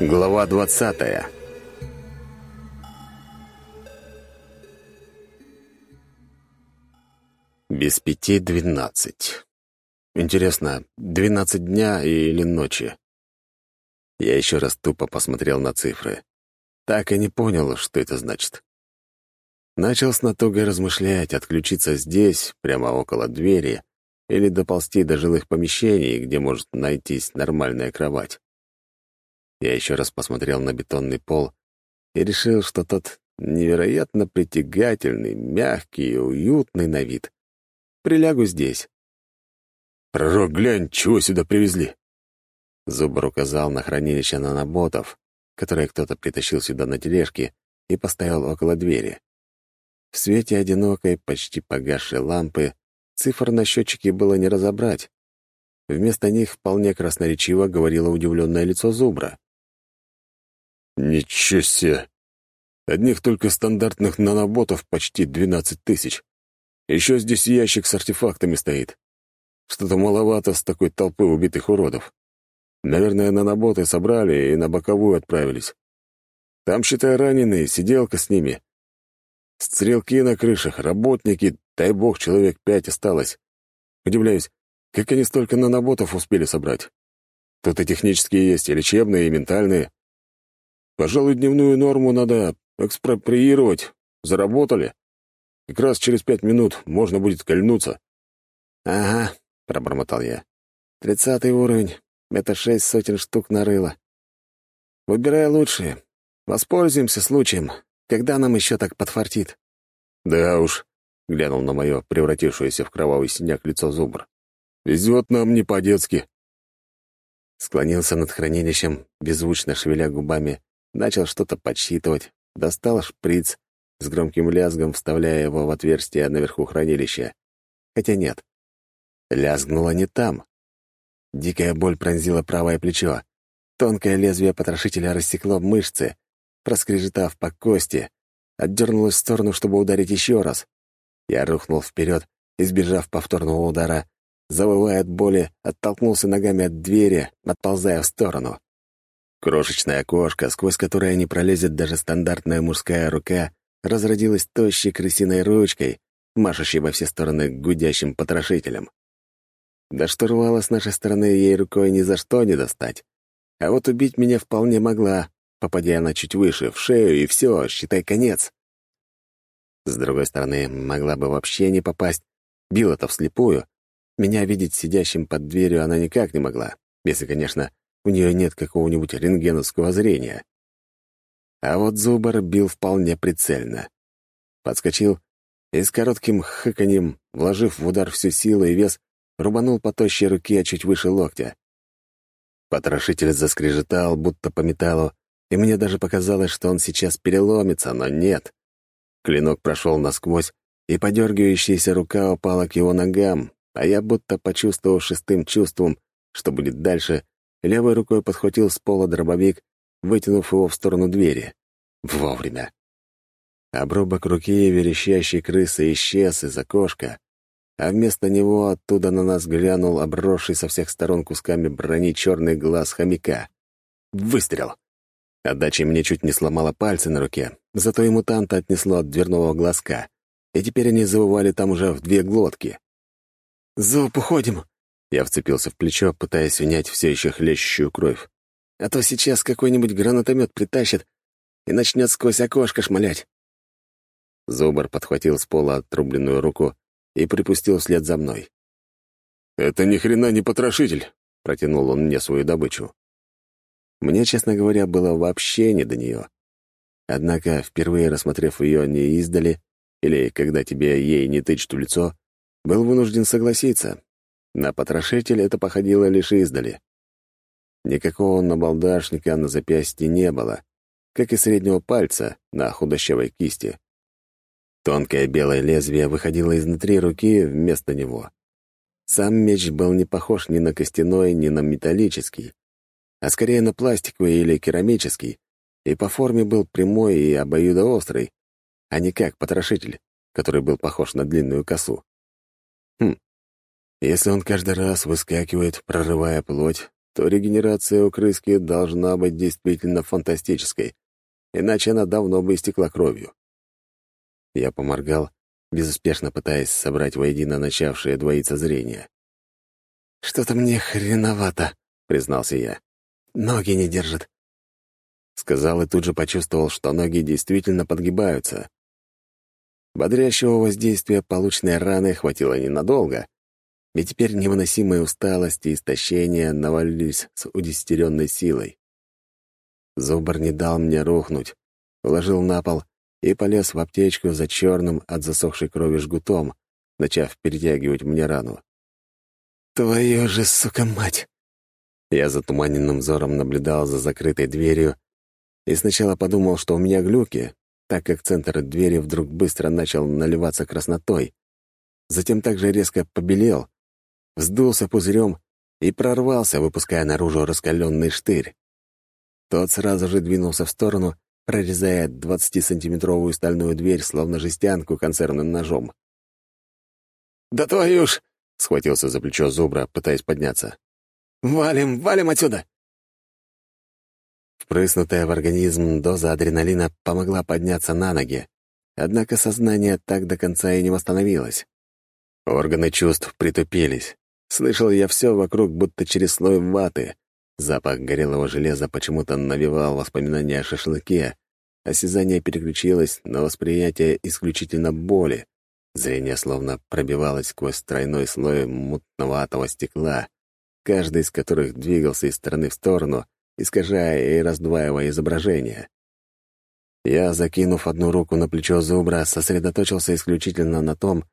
Глава двадцатая Без пяти двенадцать. Интересно, двенадцать дня или ночи? Я еще раз тупо посмотрел на цифры. Так и не понял, что это значит. Начал с натугой размышлять, отключиться здесь, прямо около двери, или доползти до жилых помещений, где может найтись нормальная кровать. Я еще раз посмотрел на бетонный пол и решил, что тот невероятно притягательный, мягкий и уютный на вид. Прилягу здесь. «Пророк, глянь, чего сюда привезли?» Зубр указал на хранилище наноботов, которое кто-то притащил сюда на тележке и поставил около двери. В свете одинокой, почти погасшей лампы цифр на счетчике было не разобрать. Вместо них вполне красноречиво говорило удивленное лицо Зубра. Ничего себе! Одних только стандартных наноботов почти 12 тысяч. Еще здесь ящик с артефактами стоит. Что-то маловато с такой толпы убитых уродов. Наверное, наноботы собрали и на боковую отправились. Там, считай, раненые, сиделка с ними. Стрелки на крышах, работники, дай бог, человек пять осталось. Удивляюсь, как они столько наноботов успели собрать? Тут и технические есть, и лечебные, и ментальные. Пожалуй, дневную норму надо экспроприировать. Заработали. Как раз через пять минут можно будет кольнуться. «Ага», — пробормотал я. «Тридцатый уровень. Это шесть сотен штук нарыло. Выбирай лучшие. Воспользуемся случаем. Когда нам еще так подфартит?» «Да уж», — глянул на мое превратившееся в кровавый синяк лицо зубр. «Везет нам не по-детски». Склонился над хранилищем, беззвучно шевеля губами, начал что-то подсчитывать, достал шприц, с громким лязгом вставляя его в отверстие наверху хранилища. Хотя нет, лязгнуло не там. Дикая боль пронзила правое плечо. Тонкое лезвие потрошителя рассекло мышцы, проскрежетав по кости, отдернулось в сторону, чтобы ударить еще раз. Я рухнул вперед, избежав повторного удара, завывая от боли, оттолкнулся ногами от двери, отползая в сторону. Крошечное окошко, сквозь которое не пролезет даже стандартная мужская рука, разродилось тощей крысиной ручкой, машущей во все стороны гудящим потрошителем. До штурвала с нашей стороны ей рукой ни за что не достать. А вот убить меня вполне могла, попадя она чуть выше, в шею, и все, считай, конец. С другой стороны, могла бы вообще не попасть. Била-то вслепую. Меня видеть сидящим под дверью она никак не могла, если, конечно, у нее нет какого-нибудь рентгеновского зрения. А вот Зубар бил вполне прицельно. Подскочил и с коротким хыканьем, вложив в удар всю силу и вес, рубанул по тощей руке чуть выше локтя. Потрошитель заскрежетал, будто по металлу, и мне даже показалось, что он сейчас переломится, но нет. Клинок прошел насквозь, и подергивающаяся рука упала к его ногам, а я, будто почувствовав шестым чувством, что будет дальше, Левой рукой подхватил с пола дробовик, вытянув его в сторону двери. Вовремя. Обрубок руки верещащей крысы исчез из окошка, а вместо него оттуда на нас глянул обросший со всех сторон кусками брони черный глаз хомяка. Выстрел! Отдача мне чуть не сломала пальцы на руке, зато и мутанта отнесло от дверного глазка, и теперь они завывали там уже в две глотки. «Зуб, уходим!» Я вцепился в плечо, пытаясь унять все еще хлещущую кровь. А то сейчас какой-нибудь гранатомет притащит и начнет сквозь окошко шмалять. Зубар подхватил с пола отрубленную руку и припустил вслед за мной. «Это ни хрена не потрошитель!» — протянул он мне свою добычу. Мне, честно говоря, было вообще не до нее. Однако, впервые рассмотрев ее не издали, или когда тебе ей не тычут в лицо, был вынужден согласиться, на потрошитель это походило лишь издали. Никакого набалдашника на запястье не было, как и среднего пальца на худощавой кисти. Тонкое белое лезвие выходило изнутри руки вместо него. Сам меч был не похож ни на костяной, ни на металлический, а скорее на пластиковый или керамический, и по форме был прямой и обоюдоострый, а не как потрошитель, который был похож на длинную косу. Хм, если он каждый раз выскакивает, прорывая плоть, то регенерация у крыски должна быть действительно фантастической, иначе она давно бы истекла кровью. Я поморгал, безуспешно пытаясь собрать воедино начавшее двоиться зрение. «Что-то мне хреновато», — признался я. «Ноги не держат». Сказал и тут же почувствовал, что ноги действительно подгибаются. Бодрящего воздействия полученной раны хватило ненадолго, и теперь невыносимые усталость и истощение навалились с удесятеренной силой. Зубр не дал мне рухнуть, уложил на пол и полез в аптечку за черным от засохшей крови жгутом, начав перетягивать мне рану. «Твою же, сука, мать!» Я затуманенным взором наблюдал за закрытой дверью и сначала подумал, что у меня глюки, так как центр двери вдруг быстро начал наливаться краснотой. Затем также резко побелел, вздулся пузырем и прорвался, выпуская наружу раскаленный штырь. Тот сразу же двинулся в сторону, прорезая 20-сантиметровую стальную дверь, словно жестянку консервным ножом. «Да твою ж!» — схватился за плечо Зубра, пытаясь подняться. «Валим, валим отсюда!» Впрыснутая в организм доза адреналина помогла подняться на ноги, однако сознание так до конца и не восстановилось. Органы чувств притупились. Слышал я все вокруг, будто через слой ваты, Запах горелого железа почему-то навевал воспоминания о шашлыке. Осязание переключилось на восприятие исключительно боли. Зрение словно пробивалось сквозь тройной слой мутноватого стекла, каждый из которых двигался из стороны в сторону, искажая и раздваивая изображение. Я, закинув одну руку на плечо зубра, сосредоточился исключительно на том,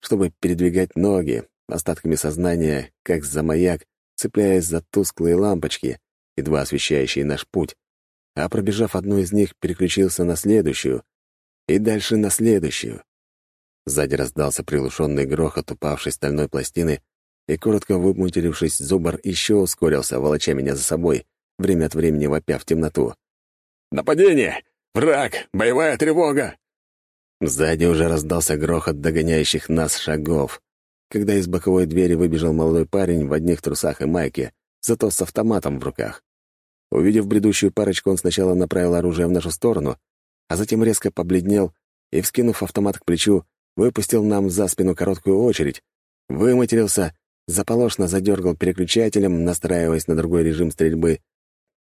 чтобы передвигать ноги, остатками сознания, как за маяк, цепляясь за тусклые лампочки, едва освещающие наш путь, а пробежав одну из них, переключился на следующую и дальше на следующую. Сзади раздался приглушенный грохот упавшей стальной пластины, и, коротко вымутерившись, зубр еще ускорился, волоча меня за собой, время от времени вопя в темноту. «Нападение! Враг! Боевая тревога!» Сзади уже раздался грохот догоняющих нас шагов когда из боковой двери выбежал молодой парень в одних трусах и майке, зато с автоматом в руках. Увидев бредущую парочку, он сначала направил оружие в нашу сторону, а затем резко побледнел и, вскинув автомат к плечу, выпустил нам за спину короткую очередь, выматерился, заполошно задергал переключателем, настраиваясь на другой режим стрельбы,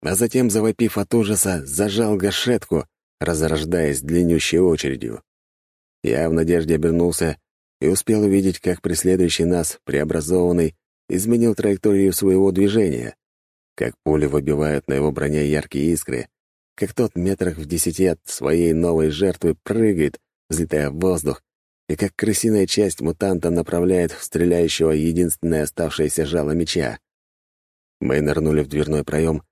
а затем, завопив от ужаса, зажал гашетку, разорождаясь длиннющей очередью. Я в надежде обернулся и успел увидеть, как преследующий нас, преобразованный, изменил траекторию своего движения, как пули выбивают на его броне яркие искры, как тот метрах в десяти от своей новой жертвы прыгает, взлетая в воздух, и как крысиная часть мутанта направляет в стреляющего единственное оставшееся жало меча. Мы нырнули в дверной проем,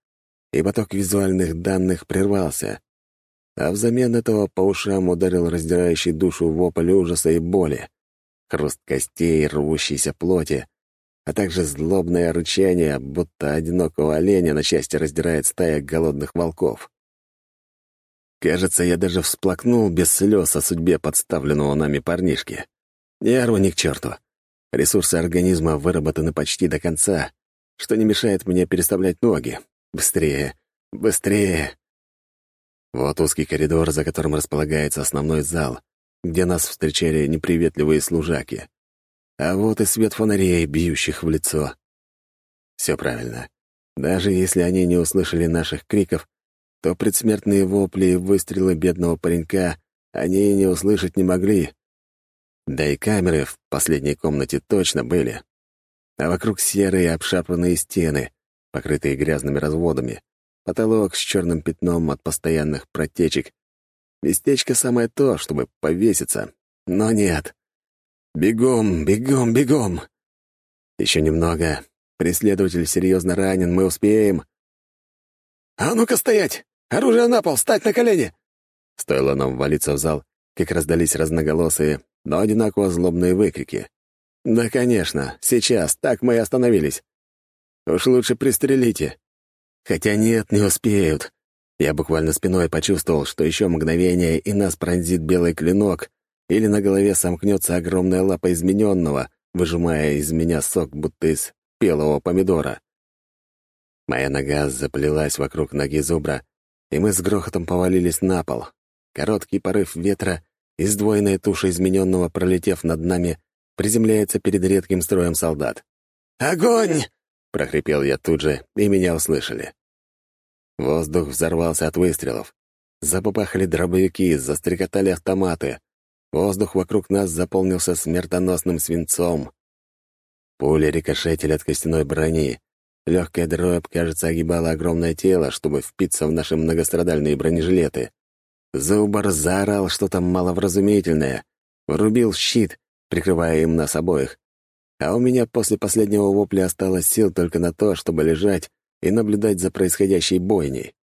и поток визуальных данных прервался, а взамен этого по ушам ударил раздирающий душу вопль ужаса и боли хруст костей, рвущейся плоти, а также злобное рычание, будто одинокого оленя на части раздирает стая голодных волков. Кажется, я даже всплакнул без слез о судьбе подставленного нами парнишки. Нервы ни к черту. Ресурсы организма выработаны почти до конца, что не мешает мне переставлять ноги. Быстрее, быстрее. Вот узкий коридор, за которым располагается основной зал, где нас встречали неприветливые служаки. А вот и свет фонарей, бьющих в лицо. Все правильно. Даже если они не услышали наших криков, то предсмертные вопли и выстрелы бедного паренька они не услышать не могли. Да и камеры в последней комнате точно были. А вокруг серые обшарпанные стены, покрытые грязными разводами, потолок с черным пятном от постоянных протечек Местечко самое то, чтобы повеситься. Но нет. Бегом, бегом, бегом. Еще немного. Преследователь серьезно ранен, мы успеем. «А ну-ка стоять! Оружие на пол! Встать на колени!» Стоило нам валиться в зал, как раздались разноголосые, но одинаково злобные выкрики. «Да, конечно, сейчас, так мы и остановились. Уж лучше пристрелите. Хотя нет, не успеют. Я буквально спиной почувствовал, что еще мгновение, и нас пронзит белый клинок, или на голове сомкнется огромная лапа измененного, выжимая из меня сок, будто из пелого помидора. Моя нога заплелась вокруг ноги зубра, и мы с грохотом повалились на пол. Короткий порыв ветра и сдвоенная туша измененного, пролетев над нами, приземляется перед редким строем солдат. «Огонь!» — прохрипел я тут же, и меня услышали. Воздух взорвался от выстрелов. Запопахали дробовики, застрекотали автоматы. Воздух вокруг нас заполнился смертоносным свинцом. Пули рикошетили от костяной брони. Легкая дробь, кажется, огибала огромное тело, чтобы впиться в наши многострадальные бронежилеты. Зубар заорал что-то маловразумительное, врубил щит, прикрывая им нас обоих. А у меня после последнего вопля осталось сил только на то, чтобы лежать и наблюдать за происходящей бойней.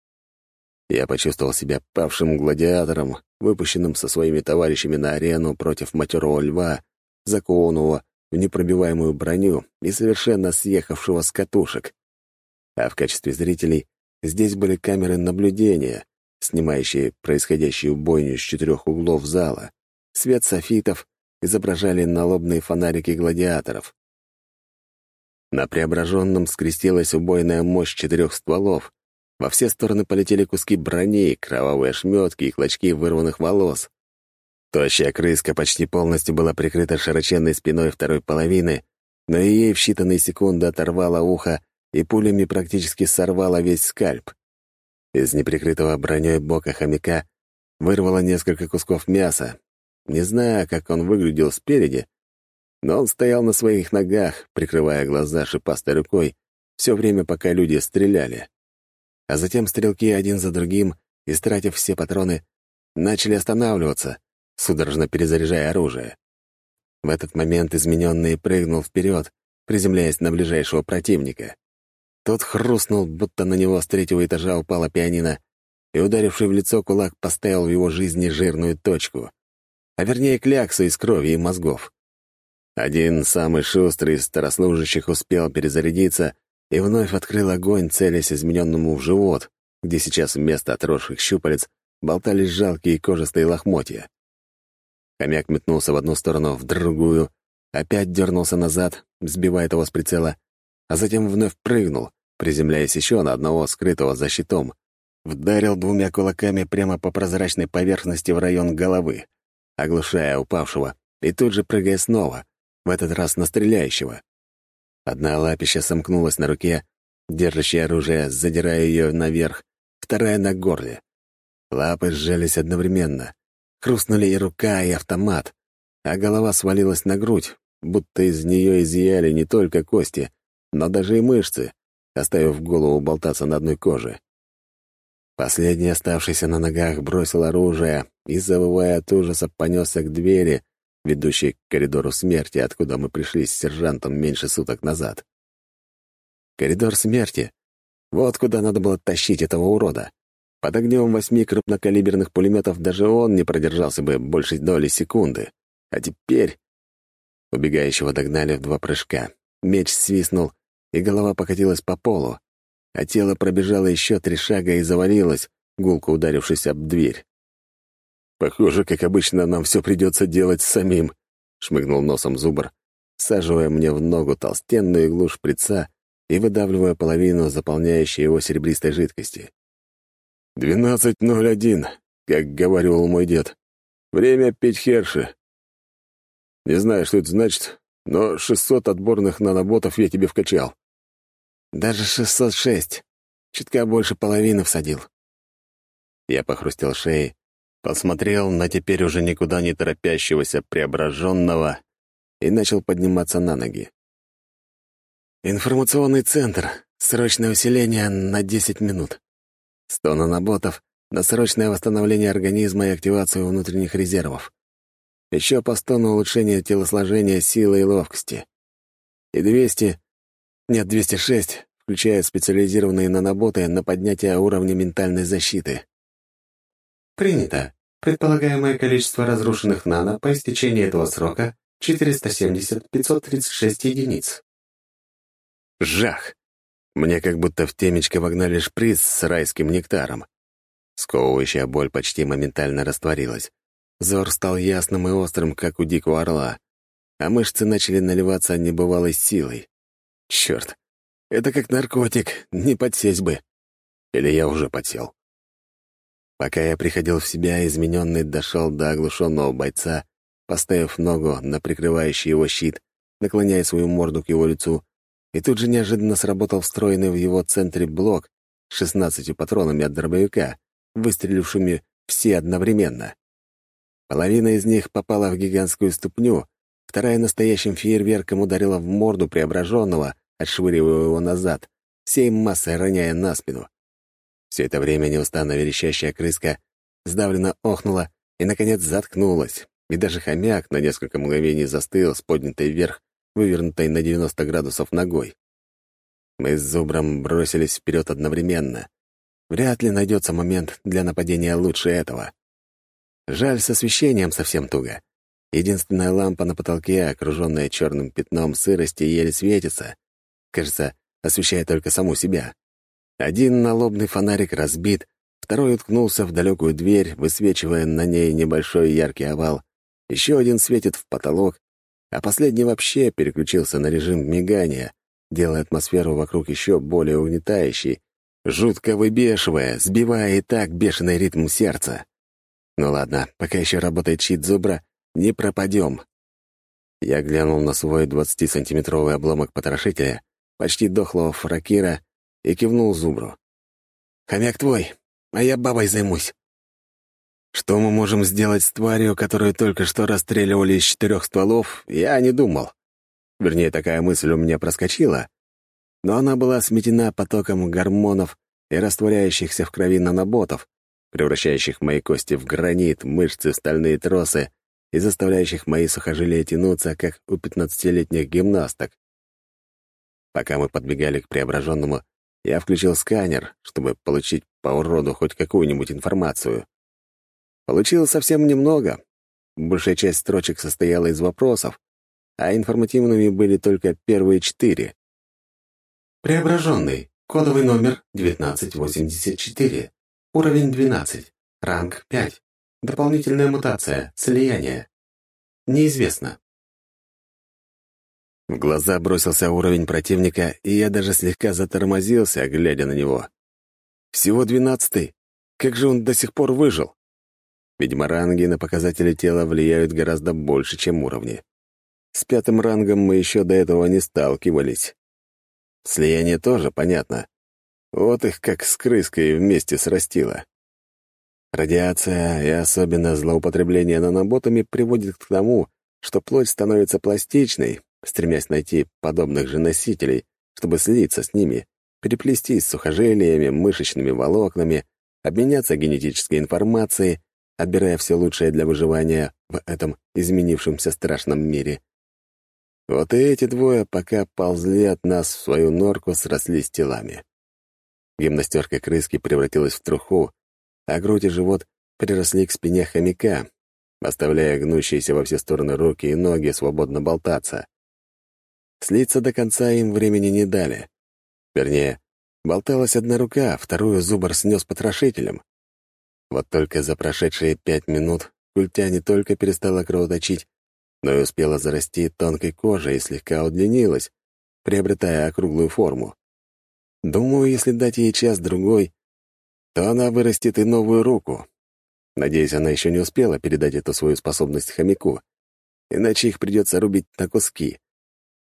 Я почувствовал себя павшим гладиатором, выпущенным со своими товарищами на арену против матерого льва, закованного в непробиваемую броню и совершенно съехавшего с катушек. А в качестве зрителей здесь были камеры наблюдения, снимающие происходящую бойню с четырех углов зала. Свет софитов изображали налобные фонарики гладиаторов. На преображенном скрестилась убойная мощь четырех стволов. Во все стороны полетели куски брони, кровавые ошметки и клочки вырванных волос. Тощая крыска почти полностью была прикрыта широченной спиной второй половины, но и ей в считанные секунды оторвало ухо и пулями практически сорвало весь скальп. Из неприкрытого броней бока хомяка вырвало несколько кусков мяса. Не знаю, как он выглядел спереди, но он стоял на своих ногах, прикрывая глаза шипастой рукой, все время, пока люди стреляли. А затем стрелки один за другим, истратив все патроны, начали останавливаться, судорожно перезаряжая оружие. В этот момент измененный прыгнул вперед, приземляясь на ближайшего противника. Тот хрустнул, будто на него с третьего этажа упала пианино, и, ударивший в лицо кулак, поставил в его жизни жирную точку, а вернее кляксу из крови и мозгов. Один, самый шустрый из старослужащих, успел перезарядиться и вновь открыл огонь, целясь измененному в живот, где сейчас вместо отросших щупалец болтались жалкие кожистые лохмотья. Хомяк метнулся в одну сторону, в другую, опять дернулся назад, сбивая его с прицела, а затем вновь прыгнул, приземляясь еще на одного скрытого за щитом, вдарил двумя кулаками прямо по прозрачной поверхности в район головы, оглушая упавшего, и тут же прыгая снова, в этот раз на стреляющего. Одна лапища сомкнулась на руке, держащая оружие, задирая ее наверх, вторая на горле. Лапы сжались одновременно. Хрустнули и рука, и автомат, а голова свалилась на грудь, будто из нее изъяли не только кости, но даже и мышцы, оставив голову болтаться на одной коже. Последний, оставшийся на ногах, бросил оружие и, завывая от ужаса, понесся к двери, ведущей к коридору смерти, откуда мы пришли с сержантом меньше суток назад. Коридор смерти. Вот куда надо было тащить этого урода. Под огнем восьми крупнокалиберных пулеметов даже он не продержался бы больше доли секунды. А теперь... Убегающего догнали в два прыжка. Меч свистнул, и голова покатилась по полу, а тело пробежало еще три шага и завалилось, гулко ударившись об дверь. «Похоже, как обычно, нам все придется делать самим», — шмыгнул носом зубр, саживая мне в ногу толстенную иглу шприца и выдавливая половину заполняющей его серебристой жидкости. «Двенадцать ноль один», как говорил мой дед. «Время пить херши». Не знаю, что это значит, но шестьсот отборных наноботов я тебе вкачал. Даже шестьсот шесть. Чутка больше половины всадил. Я похрустел шеей, посмотрел на теперь уже никуда не торопящегося преображенного и начал подниматься на ноги. «Информационный центр. Срочное усиление на десять минут. Сто наноботов на срочное восстановление организма и активацию внутренних резервов. Еще по сто на улучшение телосложения, силы и ловкости. И 200, нет, 206, включая специализированные наноботы на поднятие уровня ментальной защиты. Принято. Предполагаемое количество разрушенных нано по истечении этого срока — 470-536 единиц. Жах! Мне как будто в темечко вогнали шприц с райским нектаром. Сковывающая боль почти моментально растворилась. Зор стал ясным и острым, как у дикого орла, а мышцы начали наливаться небывалой силой. Черт, Это как наркотик, не подсесть бы. Или я уже подсел. Пока я приходил в себя, измененный дошел до оглушенного бойца, поставив ногу на прикрывающий его щит, наклоняя свою морду к его лицу, и тут же неожиданно сработал встроенный в его центре блок с 16 патронами от дробовика, выстрелившими все одновременно. Половина из них попала в гигантскую ступню, вторая настоящим фейерверком ударила в морду преображенного, отшвыривая его назад, всей массой роняя на спину. Все это время неустанно верещащая крыска сдавленно охнула и, наконец, заткнулась, и даже хомяк на несколько мгновений застыл с поднятой вверх, вывернутой на 90 градусов ногой. Мы с Зубром бросились вперед одновременно. Вряд ли найдется момент для нападения лучше этого. Жаль, с освещением совсем туго. Единственная лампа на потолке, окруженная черным пятном сырости, еле светится. Кажется, освещает только саму себя. Один налобный фонарик разбит, второй уткнулся в далекую дверь, высвечивая на ней небольшой яркий овал. Еще один светит в потолок, а последний вообще переключился на режим мигания, делая атмосферу вокруг еще более угнетающей, жутко выбешивая, сбивая и так бешеный ритм сердца. Ну ладно, пока еще работает щит зубра, не пропадем. Я глянул на свой 20-сантиметровый обломок потрошителя, почти дохлого фракира, и кивнул зубру. «Хомяк твой, а я бабой займусь». Что мы можем сделать с тварью, которую только что расстреливали из четырех стволов, я не думал. Вернее, такая мысль у меня проскочила, но она была сметена потоком гормонов и растворяющихся в крови наноботов, превращающих мои кости в гранит, мышцы в стальные тросы и заставляющих мои сухожилия тянуться, как у пятнадцатилетних гимнасток. Пока мы подбегали к преображенному, я включил сканер, чтобы получить по уроду хоть какую-нибудь информацию. Получилось совсем немного. Большая часть строчек состояла из вопросов, а информативными были только первые четыре. Преображенный. Кодовый номер 1984. Уровень 12. Ранг 5. Дополнительная мутация. Слияние. Неизвестно. В глаза бросился уровень противника, и я даже слегка затормозился, глядя на него. Всего двенадцатый. Как же он до сих пор выжил? Видимо, ранги на показатели тела влияют гораздо больше, чем уровни. С пятым рангом мы еще до этого не сталкивались. Слияние тоже понятно. Вот их как с крыской вместе срастило. Радиация и особенно злоупотребление наноботами приводит к тому, что плоть становится пластичной, стремясь найти подобных же носителей, чтобы слиться с ними, переплестись с сухожилиями, мышечными волокнами, обменяться генетической информацией, отбирая все лучшее для выживания в этом изменившемся страшном мире. Вот и эти двое, пока ползли от нас в свою норку, срослись телами. Гимнастерка крыски превратилась в труху, а грудь и живот приросли к спине хомяка, оставляя гнущиеся во все стороны руки и ноги свободно болтаться. Слиться до конца им времени не дали. Вернее, болталась одна рука, вторую зубр снес потрошителем. Вот только за прошедшие пять минут культя не только перестала кровоточить, но и успела зарасти тонкой кожей и слегка удлинилась, приобретая округлую форму. Думаю, если дать ей час-другой, то она вырастет и новую руку. Надеюсь, она еще не успела передать эту свою способность хомяку, иначе их придется рубить на куски,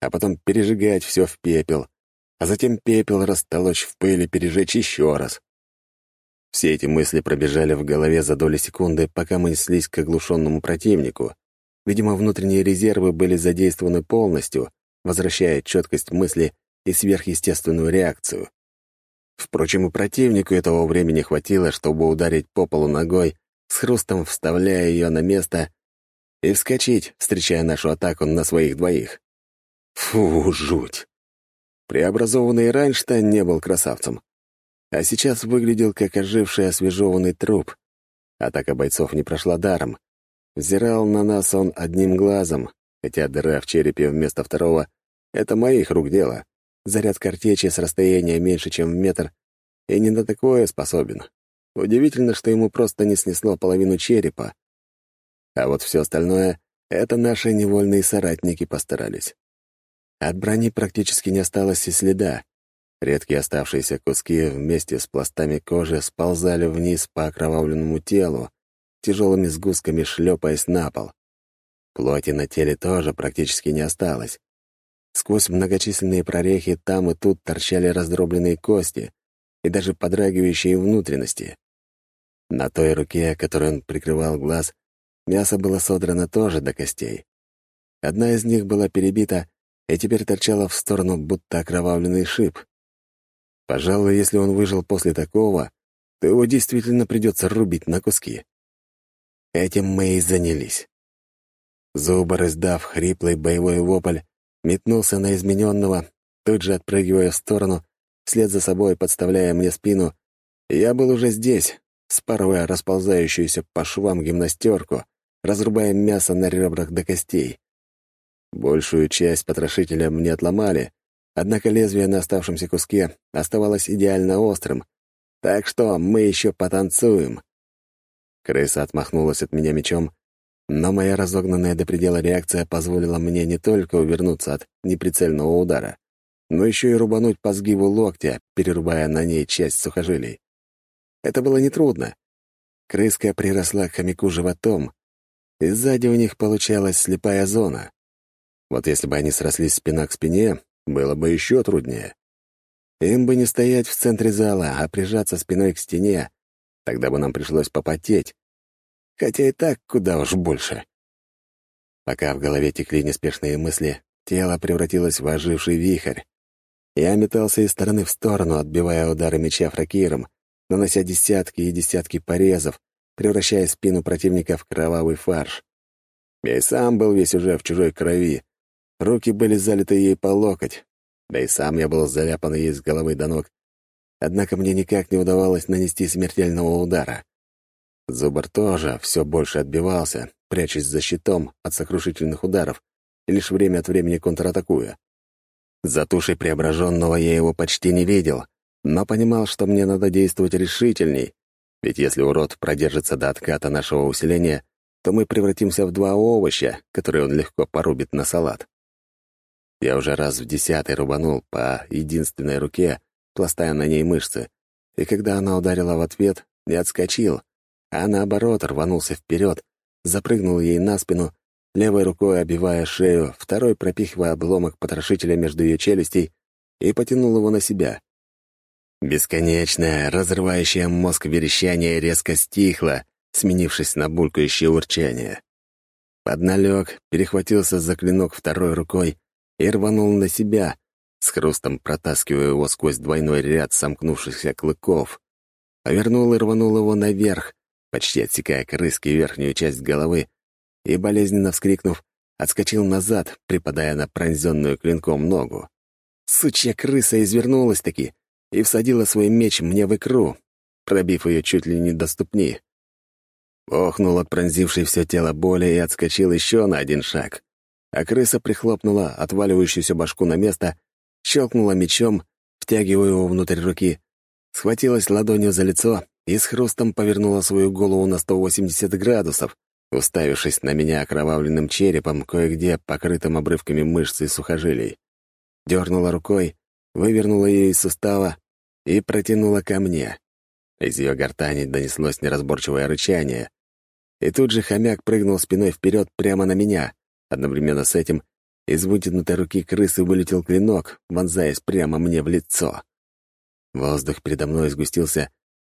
а потом пережигать все в пепел, а затем пепел растолочь в пыль и пережечь еще раз. Все эти мысли пробежали в голове за доли секунды, пока мы неслись к оглушенному противнику. Видимо, внутренние резервы были задействованы полностью, возвращая четкость мысли и сверхъестественную реакцию. Впрочем, и противнику этого времени хватило, чтобы ударить по полу ногой, с хрустом вставляя ее на место и вскочить, встречая нашу атаку на своих двоих. Фу, жуть! Преобразованный раньше-то не был красавцем, а сейчас выглядел как оживший освежеванный труп. Атака бойцов не прошла даром. Взирал на нас он одним глазом, хотя дыра в черепе вместо второго — это моих рук дело. Заряд картечи с расстояния меньше, чем в метр, и не на такое способен. Удивительно, что ему просто не снесло половину черепа. А вот все остальное — это наши невольные соратники постарались. От брони практически не осталось и следа, Редкие оставшиеся куски вместе с пластами кожи сползали вниз по окровавленному телу, тяжелыми сгустками шлепаясь на пол. Плоти на теле тоже практически не осталось. Сквозь многочисленные прорехи там и тут торчали раздробленные кости и даже подрагивающие внутренности. На той руке, которой он прикрывал глаз, мясо было содрано тоже до костей. Одна из них была перебита и теперь торчала в сторону, будто окровавленный шип. Пожалуй, если он выжил после такого, то его действительно придется рубить на куски. Этим мы и занялись. Зубр, издав хриплый боевой вопль, метнулся на измененного, тут же отпрыгивая в сторону, вслед за собой подставляя мне спину. Я был уже здесь, спарывая расползающуюся по швам гимнастерку, разрубая мясо на ребрах до костей. Большую часть потрошителя мне отломали, однако лезвие на оставшемся куске оставалось идеально острым, так что мы еще потанцуем. Крыса отмахнулась от меня мечом, но моя разогнанная до предела реакция позволила мне не только увернуться от неприцельного удара, но еще и рубануть по сгибу локтя, перерубая на ней часть сухожилий. Это было нетрудно. Крыска приросла к хомяку животом, и сзади у них получалась слепая зона. Вот если бы они срослись спина к спине, было бы еще труднее. Им бы не стоять в центре зала, а прижаться спиной к стене, тогда бы нам пришлось попотеть, хотя и так куда уж больше. Пока в голове текли неспешные мысли, тело превратилось в оживший вихрь. Я метался из стороны в сторону, отбивая удары меча фракиром, нанося десятки и десятки порезов, превращая спину противника в кровавый фарш. Я и сам был весь уже в чужой крови. Руки были залиты ей по локоть, да и сам я был заляпан ей с головы до ног. Однако мне никак не удавалось нанести смертельного удара. Зубр тоже все больше отбивался, прячась за щитом от сокрушительных ударов лишь время от времени контратакуя. За тушей преображенного я его почти не видел, но понимал, что мне надо действовать решительней, ведь если урод продержится до отката нашего усиления, то мы превратимся в два овоща, которые он легко порубит на салат. Я уже раз в десятый рубанул по единственной руке, пластая на ней мышцы, и когда она ударила в ответ, не отскочил, а наоборот рванулся вперед, запрыгнул ей на спину, левой рукой обивая шею, второй пропихивая обломок потрошителя между ее челюстей и потянул его на себя. Бесконечное, разрывающее мозг верещание резко стихло, сменившись на булькающее урчание. Подналег, перехватился за клинок второй рукой и рванул на себя, с хрустом протаскивая его сквозь двойной ряд сомкнувшихся клыков. Повернул и рванул его наверх, почти отсекая крыски верхнюю часть головы, и, болезненно вскрикнув, отскочил назад, припадая на пронзенную клинком ногу. Сучья крыса извернулась-таки и всадила свой меч мне в икру, пробив ее чуть ли не до ступни. Охнул от пронзившей все тело боли и отскочил еще на один шаг. А крыса прихлопнула отваливающуюся башку на место, щелкнула мечом, втягивая его внутрь руки, схватилась ладонью за лицо и с хрустом повернула свою голову на 180 градусов, уставившись на меня окровавленным черепом, кое-где покрытым обрывками мышц и сухожилий. Дернула рукой, вывернула ее из сустава и протянула ко мне. Из ее гортани донеслось неразборчивое рычание. И тут же хомяк прыгнул спиной вперед прямо на меня. Одновременно с этим из вытянутой руки крысы вылетел клинок, вонзаясь прямо мне в лицо. Воздух передо мной сгустился,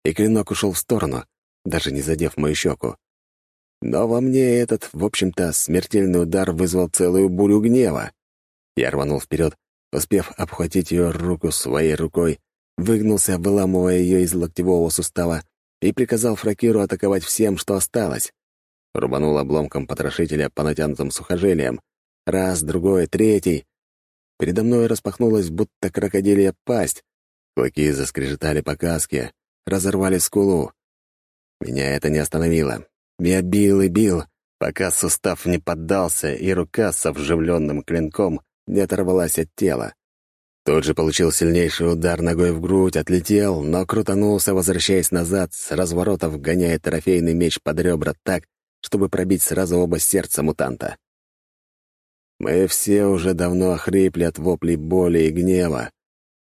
и клинок ушел в сторону, даже не задев мою щеку. Но во мне этот, в общем-то, смертельный удар вызвал целую бурю гнева. Я рванул вперед, успев обхватить ее руку своей рукой, выгнулся, выламывая ее из локтевого сустава, и приказал Фракиру атаковать всем, что осталось. Рубанул обломком потрошителя по натянутым сухожилиям. Раз, другой, третий. Передо мной распахнулась будто крокодилья пасть. Клыки заскрежетали по каске, разорвали скулу. Меня это не остановило. Я бил и бил, пока сустав не поддался, и рука со вживленным клинком не оторвалась от тела. Тут же получил сильнейший удар ногой в грудь, отлетел, но крутанулся, возвращаясь назад, с разворота вгоняя трофейный меч под ребра так, чтобы пробить сразу оба сердца мутанта. Мы все уже давно охрипли от воплей боли и гнева,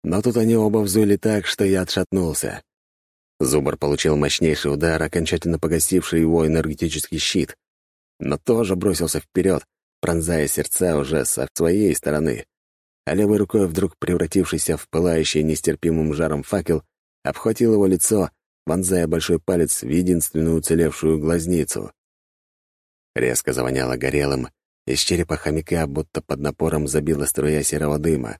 Но тут они оба взвыли так, что я отшатнулся. Зубр получил мощнейший удар, окончательно погасивший его энергетический щит, но тоже бросился вперед, пронзая сердца уже со своей стороны. А левой рукой, вдруг превратившийся в пылающий нестерпимым жаром факел, обхватил его лицо, вонзая большой палец в единственную уцелевшую глазницу. Резко завоняло горелым, из черепа хомяка будто под напором забила струя серого дыма.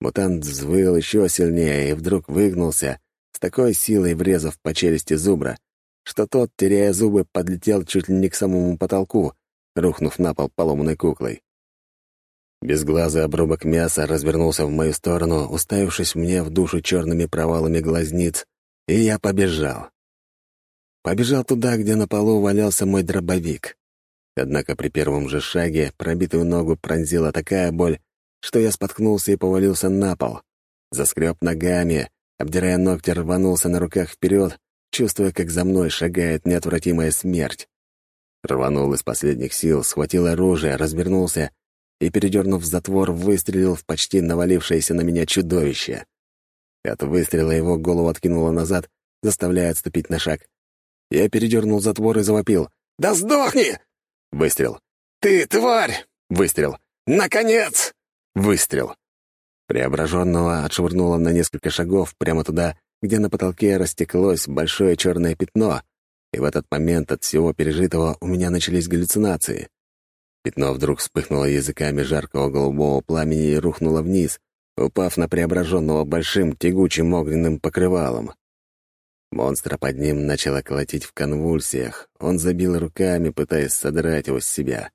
Мутант взвыл еще сильнее и вдруг выгнулся, с такой силой врезав по челюсти зубра, что тот, теряя зубы, подлетел чуть ли не к самому потолку, рухнув на пол поломанной куклой. Безглазый обрубок мяса развернулся в мою сторону, уставившись мне в душу черными провалами глазниц, и я побежал. Побежал туда, где на полу валялся мой дробовик. Однако при первом же шаге пробитую ногу пронзила такая боль, что я споткнулся и повалился на пол. Заскреб ногами, обдирая ногти, рванулся на руках вперед, чувствуя, как за мной шагает неотвратимая смерть. Рванул из последних сил, схватил оружие, развернулся и, передернув затвор, выстрелил в почти навалившееся на меня чудовище. От выстрела его голову откинуло назад, заставляя отступить на шаг. Я передернул затвор и завопил. «Да сдохни!» Выстрел. «Ты, тварь!» Выстрел. «Наконец!» Выстрел. Преображенного отшвырнуло на несколько шагов прямо туда, где на потолке растеклось большое черное пятно, и в этот момент от всего пережитого у меня начались галлюцинации. Пятно вдруг вспыхнуло языками жаркого голубого пламени и рухнуло вниз, упав на преображенного большим тягучим огненным покрывалом. Монстра под ним начало колотить в конвульсиях. Он забил руками, пытаясь содрать его с себя.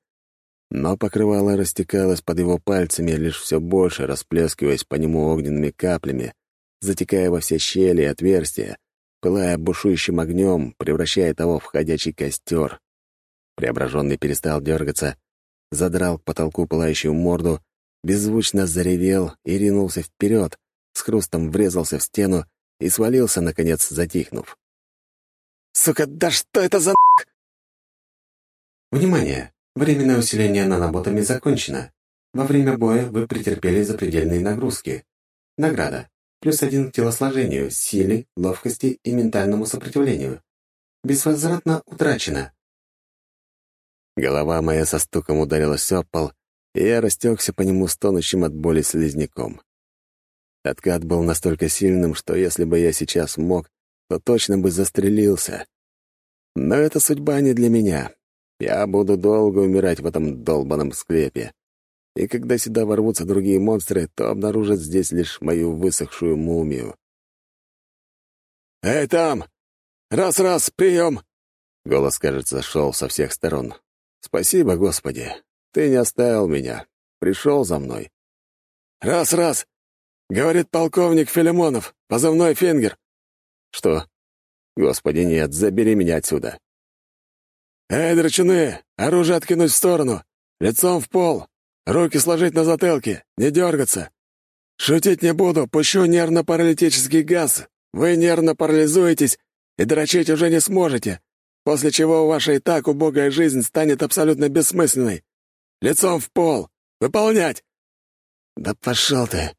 Но покрывало растекалось под его пальцами, лишь все больше расплескиваясь по нему огненными каплями, затекая во все щели и отверстия, пылая бушующим огнем, превращая того в ходячий костер. Преображенный перестал дергаться, задрал к потолку пылающую морду, беззвучно заревел и ринулся вперед, с хрустом врезался в стену и свалился, наконец, затихнув. «Сука, да что это за «Внимание! Временное усиление наноботами закончено. Во время боя вы претерпели запредельные нагрузки. Награда. Плюс один к телосложению, силе, ловкости и ментальному сопротивлению. Безвозвратно утрачено. Голова моя со стуком ударилась о пол, и я растекся по нему стонущим от боли слизняком. Откат был настолько сильным, что если бы я сейчас мог, то точно бы застрелился. Но это судьба не для меня. Я буду долго умирать в этом долбанном склепе. И когда сюда ворвутся другие монстры, то обнаружат здесь лишь мою высохшую мумию. «Эй, там! Раз-раз, прием!» Голос, кажется, шел со всех сторон. «Спасибо, Господи! Ты не оставил меня. Пришел за мной». «Раз-раз! Говорит полковник Филимонов, позывной Фингер». «Что? Господи, нет, забери меня отсюда». «Эй, драчуны, оружие откинуть в сторону, лицом в пол, руки сложить на затылке, не дергаться. Шутить не буду, пущу нервно-паралитический газ. Вы нервно парализуетесь и дрочить уже не сможете, после чего ваша и так убогая жизнь станет абсолютно бессмысленной. Лицом в пол. Выполнять!» «Да пошел ты!»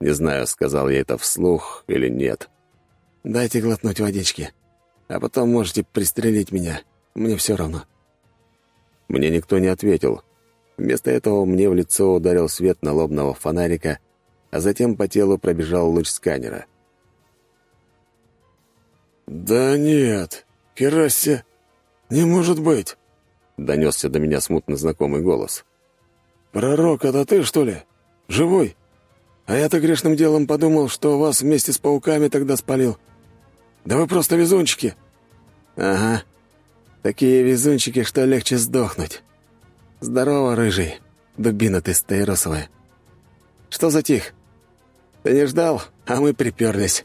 Не знаю, сказал я это вслух или нет. «Дайте глотнуть водички, а потом можете пристрелить меня». Мне все равно». Мне никто не ответил. Вместо этого мне в лицо ударил свет налобного фонарика, а затем по телу пробежал луч сканера. «Да нет, Керасе, не может быть!» — донесся до меня смутно знакомый голос. «Пророк, это ты, что ли? Живой? А я-то грешным делом подумал, что вас вместе с пауками тогда спалил. Да вы просто везунчики!» «Ага, Такие везунчики, что легче сдохнуть. Здорово, рыжий, дубина ты стаиросовая. Что за тих? Ты не ждал, а мы приперлись.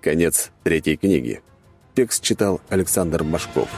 Конец третьей книги. Текст читал Александр Башков.